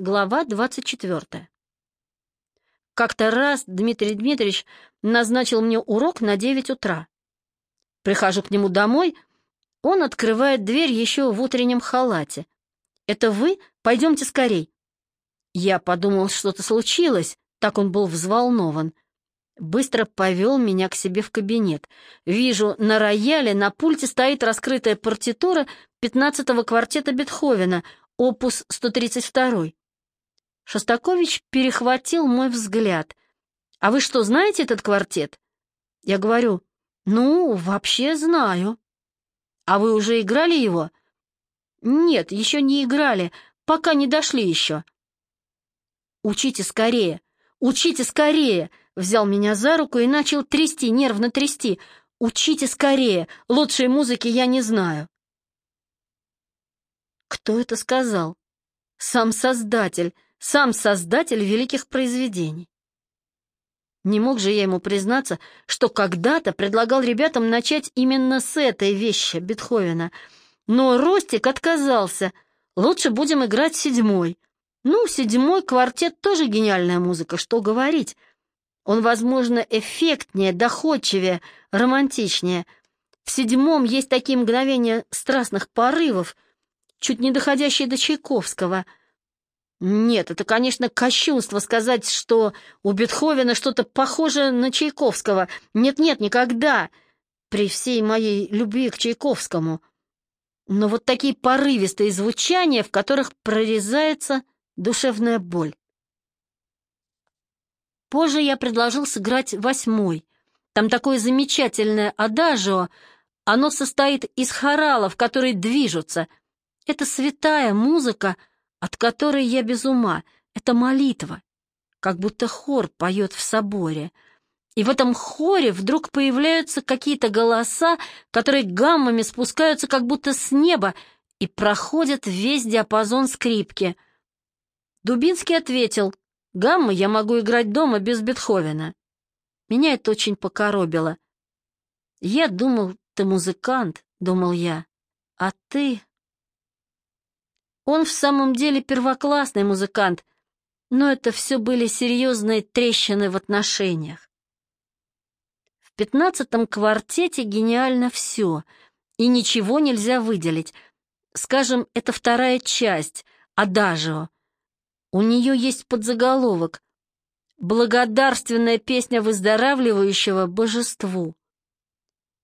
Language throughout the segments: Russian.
Глава 24. Как-то раз Дмитрий Дмитриевич назначил мне урок на 9 утра. Прихожу к нему домой, он открывает дверь еще в утреннем халате. «Это вы? Пойдемте скорей». Я подумал, что-то случилось, так он был взволнован. Быстро повел меня к себе в кабинет. Вижу, на рояле на пульте стоит раскрытая партитура 15-го квартета Бетховена, опус 132. Шостакович перехватил мой взгляд. «А вы что, знаете этот квартет?» Я говорю, «Ну, вообще знаю». «А вы уже играли его?» «Нет, еще не играли, пока не дошли еще». «Учите скорее, учите скорее!» Взял меня за руку и начал трясти, нервно трясти. «Учите скорее, лучшей музыки я не знаю». Кто это сказал? Сам Создатель сам создатель великих произведений. Не мог же я ему признаться, что когда-то предлагал ребятам начать именно с этой вещи Бетховена. Но Ростик отказался. Лучше будем играть седьмой. Ну, седьмой квартет тоже гениальная музыка, что говорить. Он, возможно, эффектнее, доходчивее, романтичнее. В седьмом есть такие мгновения страстных порывов, чуть не доходящие до Чайковского — нет, это, конечно, кощунство сказать, что у Бетховена что-то похожее на Чайковского. Нет-нет, никогда. При всей моей любви к Чайковскому. Но вот такие порывистые звучания, в которых прорезается душевная боль. Позже я предложил сыграть восьмой. Там такое замечательное адажио. Оно состоит из хоралов, которые движутся. Это святая музыка — от которой я без ума. Это молитва, как будто хор поет в соборе. И в этом хоре вдруг появляются какие-то голоса, которые гаммами спускаются как будто с неба и проходят весь диапазон скрипки. Дубинский ответил, «Гаммы я могу играть дома без Бетховена». Меня это очень покоробило. «Я думал, ты музыкант», — думал я, «а ты...» Он в самом деле первоклассный музыкант, но это все были серьезные трещины в отношениях. В пятнадцатом квартете гениально все, и ничего нельзя выделить. Скажем, это вторая часть, Адажио. У нее есть подзаголовок «Благодарственная песня выздоравливающего божеству».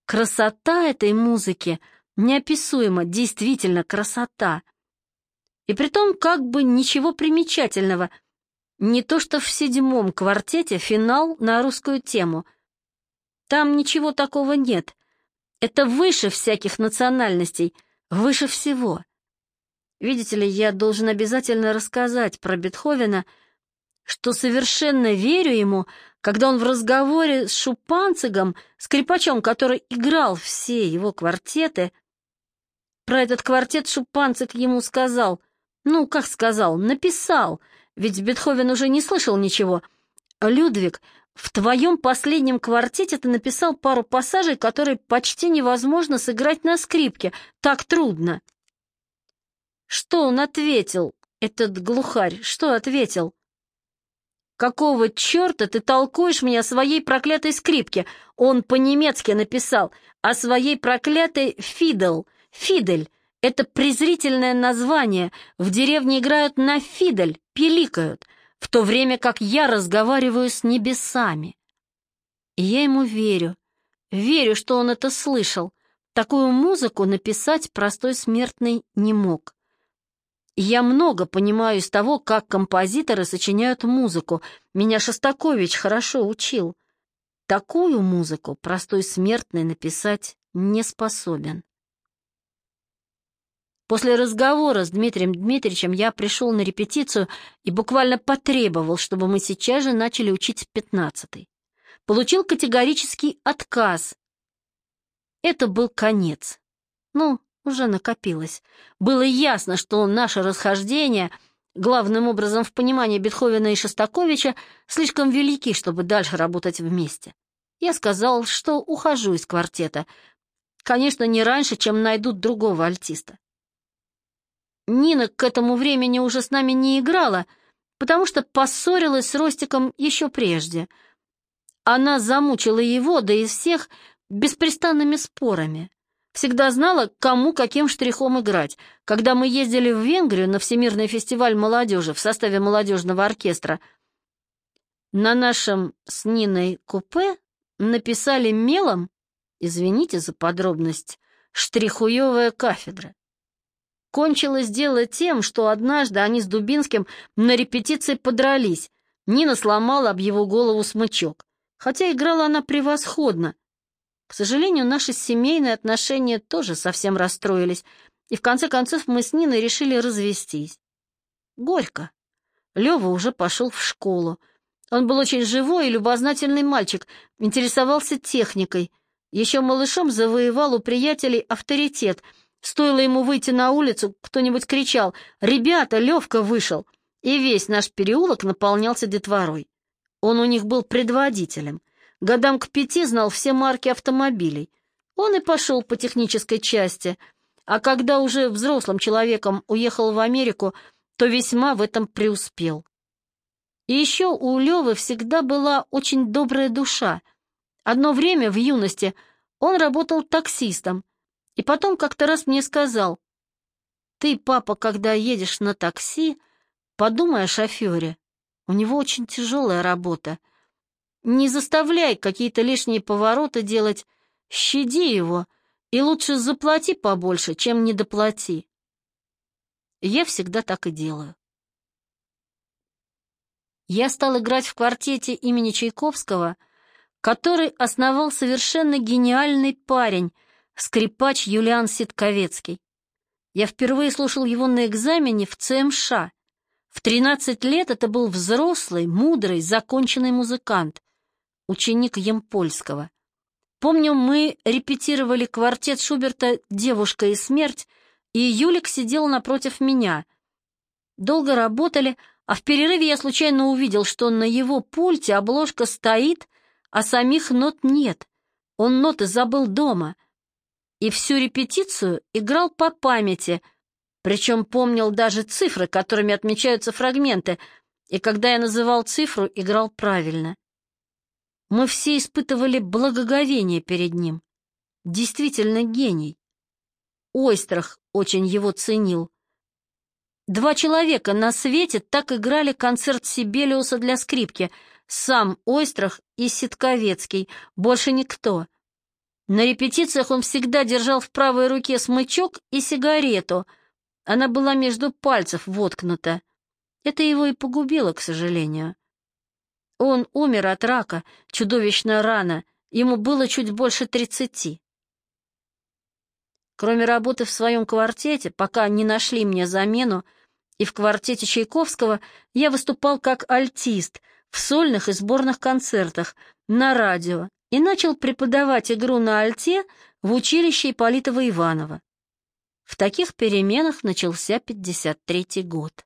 Красота этой музыки неописуема, действительно красота — и притом как бы ничего примечательного. Не то что в седьмом квартете финал на русскую тему. Там ничего такого нет. Это выше всяких национальностей, выше всего. Видите ли, я должен обязательно рассказать про Бетховена, что совершенно верю ему, когда он в разговоре с Шупанцигом, скрипачом, который играл все его квартеты, про этот квартет Шупанцик ему сказал — ну, как сказал, написал, ведь Бетховен уже не слышал ничего. Людвиг, в твоем последнем квартете ты написал пару пассажей, которые почти невозможно сыграть на скрипке. Так трудно. Что он ответил, этот глухарь, что ответил? «Какого черта ты толкуешь меня о своей проклятой скрипке?» Он по-немецки написал «о своей проклятой фидл, фидель». Это презрительное название. В деревне играют на фидель, пиликают, в то время как я разговариваю с небесами. И я ему верю. Верю, что он это слышал. Такую музыку написать простой смертный не мог. Я много понимаю из того, как композиторы сочиняют музыку. Меня Шостакович хорошо учил. Такую музыку простой смертный написать не способен. После разговора с Дмитрием Дмитриевичем я пришел на репетицию и буквально потребовал, чтобы мы сейчас же начали учить пятнадцатый. Получил категорический отказ. Это был конец. Ну, уже накопилось. Было ясно, что наше расхождение, главным образом в понимании Бетховена и Шостаковича, слишком велики, чтобы дальше работать вместе. Я сказал, что ухожу из квартета. Конечно, не раньше, чем найдут другого альтиста. Нина к этому времени уже с нами не играла, потому что поссорилась с Ростиком еще прежде. Она замучила его, да и всех, беспрестанными спорами. Всегда знала, кому каким штрихом играть. Когда мы ездили в Венгрию на Всемирный фестиваль молодежи в составе молодежного оркестра, на нашем с Ниной купе написали мелом, извините за подробность, штрихуевая кафедра. Кончилось дело тем, что однажды они с Дубинским на репетиции подрались. Нина сломала об его голову смычок. Хотя играла она превосходно, к сожалению, наши семейные отношения тоже совсем расстроились, и в конце концов мы с Ниной решили развестись. Горько. Лёва уже пошел в школу. Он был очень живой и любознательный мальчик, интересовался техникой. Еще малышом завоевал у приятелей авторитет. Стоило ему выйти на улицу, кто-нибудь кричал «Ребята, Левка вышел!» И весь наш переулок наполнялся детворой. Он у них был предводителем — Годам к пяти знал все марки автомобилей. Он и пошел по технической части, а когда уже взрослым человеком уехал в Америку, то весьма в этом преуспел. И еще у Левы всегда была очень добрая душа. Одно время в юности он работал таксистом, и потом как-то раз мне сказал, «Ты, папа, когда едешь на такси, подумай о шофере. У него очень тяжелая работа. Не заставляй какие-то лишние повороты делать, щади его, и лучше заплати побольше, чем не доплати. Я всегда так и делаю. Я стал играть в квартете имени Чайковского, который основал совершенно гениальный парень, скрипач Юлиан Ситковецкий. Я впервые слушал его на экзамене в ЦМШ. В 13 лет это был взрослый, мудрый, законченный музыкант ученик Емпольского. Помню, мы репетировали квартет Шуберта «Девушка и смерть», и Юлик сидел напротив меня. Долго работали, а в перерыве я случайно увидел, что на его пульте обложка стоит, а самих нот нет. Он ноты забыл дома. И всю репетицию играл по памяти, причем помнил даже цифры, которыми отмечаются фрагменты, и когда я называл цифру, играл правильно. Мы все испытывали благоговение перед ним. Действительно гений. Ойстрах очень его ценил. Два человека на свете так играли концерт Сибелиуса для скрипки. Сам Ойстрах и Ситковецкий, больше никто. На репетициях он всегда держал в правой руке смычок и сигарету. Она была между пальцев воткнута. Это его и погубило, к сожалению. Он умер от рака, чудовищно рано, ему было чуть больше тридцати. Кроме работы в своем квартете, пока не нашли мне замену, и в квартете Чайковского я выступал как альтист в сольных и сборных концертах, на радио, и начал преподавать игру на альте в училище Ипполитова Иванова. В таких переменах начался 53-й год.